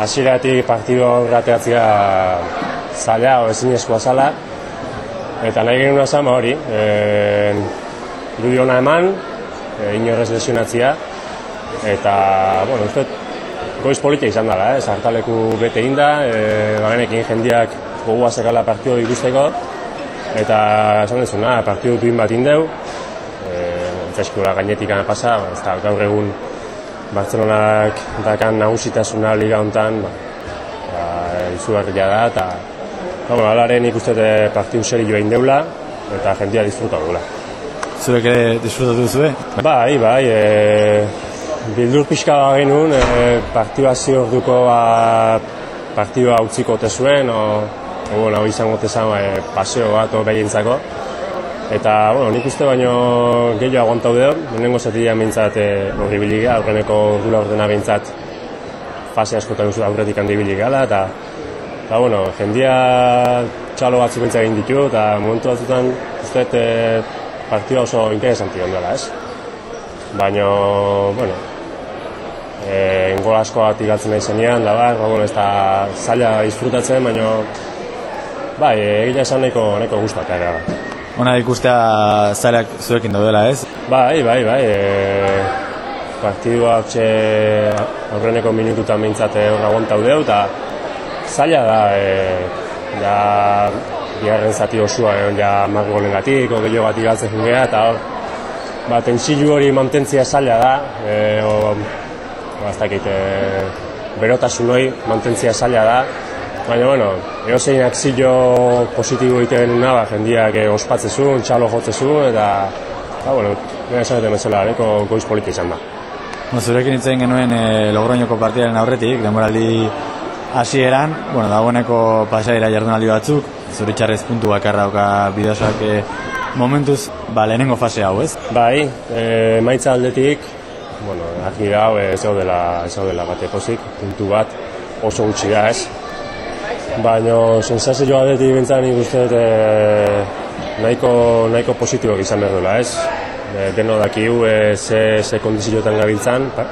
hasieratik partidu aurrateatzea zaila o ezin eskua zala. Eta nahi genuen azan, ba hori, e, irudi hona eman, e, inorrez lesionatzia, eta, bueno, uste, goiz politia izan dela, eh? sartaleku bete inda, e, bagenekin jendiak gogua zekala partidu ikusteko, eta esan dezuna, partidu duin bat indeu, e, gainetik pasa, ez da, gaur egun Barcelonak dakan nagusitasuna liga hontan, ba, ba, izugarria da, eta bueno, alaren ikuste partidu seri joa indeula, eta jendia disfruta dugula. Zurek ere disfrutatu duzu, eh? Bai, bai, e, bildur pixka da genuen, e, partidua ziorduko ba, partidua utziko ote zuen, o, o, bueno, izango tezan e, paseo bat o behintzako. Eta, bueno, nik uste baino gehiago aguantau deo, nengo zetia mintzat e, horri biliga, aurreneko dula ordena bintzat fase askotan usu aurretik handi biliga eta, eta, bueno, jendia txalo bat zubentza egin ditu, eta momentu batzutan, uste, e, partida oso interesanti ondela, ez? Baina, bueno, e, ingol asko bat igatzen nahi zenean, da bar, ba, bueno, ez da zaila disfrutatzen, baina, bai, egila esan nahiko, nahiko guztak, ere, Ona ikustea zailak zuekin daudela, ez? Bai, bai, bai. E, partidua txe aurreneko minututa mintzate horra gonta udeu, eta zaila da, e, ja, biharren zati osua, e, ja, margolen gatik, ogeio gatik galtzen jungea, eta hor, ba, tensilu hori mantentzia zaila da, e, o, ba, ez dakit, e, berotasun hori mantentzia zaila da, Baina, bueno, egozein akzio positibo ite genuna, ba, jendiak eh, ospatzezu, txalo jotzezu, eta, ba, bueno, nire esan dut emezela, goiz politi izan da. Bueno, zurekin itzen genuen e, Logroñoko partidaren aurretik, demoraldi hasieran, bueno, dagoeneko pasaira jardunaldi batzuk, zuritxarrez puntu bakarra oka bideosak e, momentuz, ba, lehenengo fase hau, ez? Bai, e, maitza aldetik, bueno, argi da, ez dela, ez dela bate pozik, puntu bat oso gutxi da, ez? Baina sensazio adetik bintzen nik uste e, nahiko, nahiko positiboak izan behar duela, ez? E, deno dakiu, e, ze, ze kondizioetan gabiltzan, pa?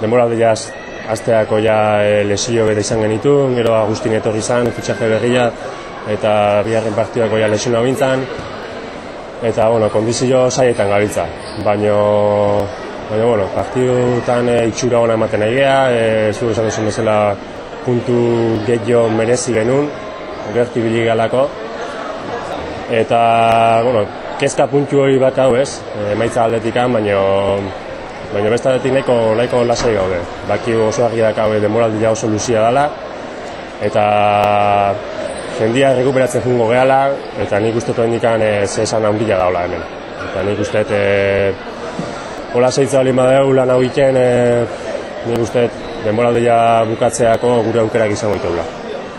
denbora jaz, asteako ja e, lesio bete izan genitu, gero Agustin etorri izan, fitxaje berria, eta biharren partiduako ja lesio bintzen, eta, bueno, kondizio saietan gabiltza, baina Baina, bueno, partidutan e, itxura hona ematen egea, e, zure esan duzun bezala puntu gehiago merezi genuen, gerti bilik galako. Eta, bueno, kezka puntu hori bat hau ez, emaitza aldetikan, baina baina besta aldetik nahiko, nahiko lasai gaude. Baki oso argi dakau demoraldia oso luzia dela, eta jendia rekuperatzen jungo gehala, eta nik uste toen dikan e, zesan handia daula hemen. Eta nik uste, e, hola zeitza hori madeu lan hau iken, e, nik uste denboraldia bukatzeako gure aukerak izango ditugula.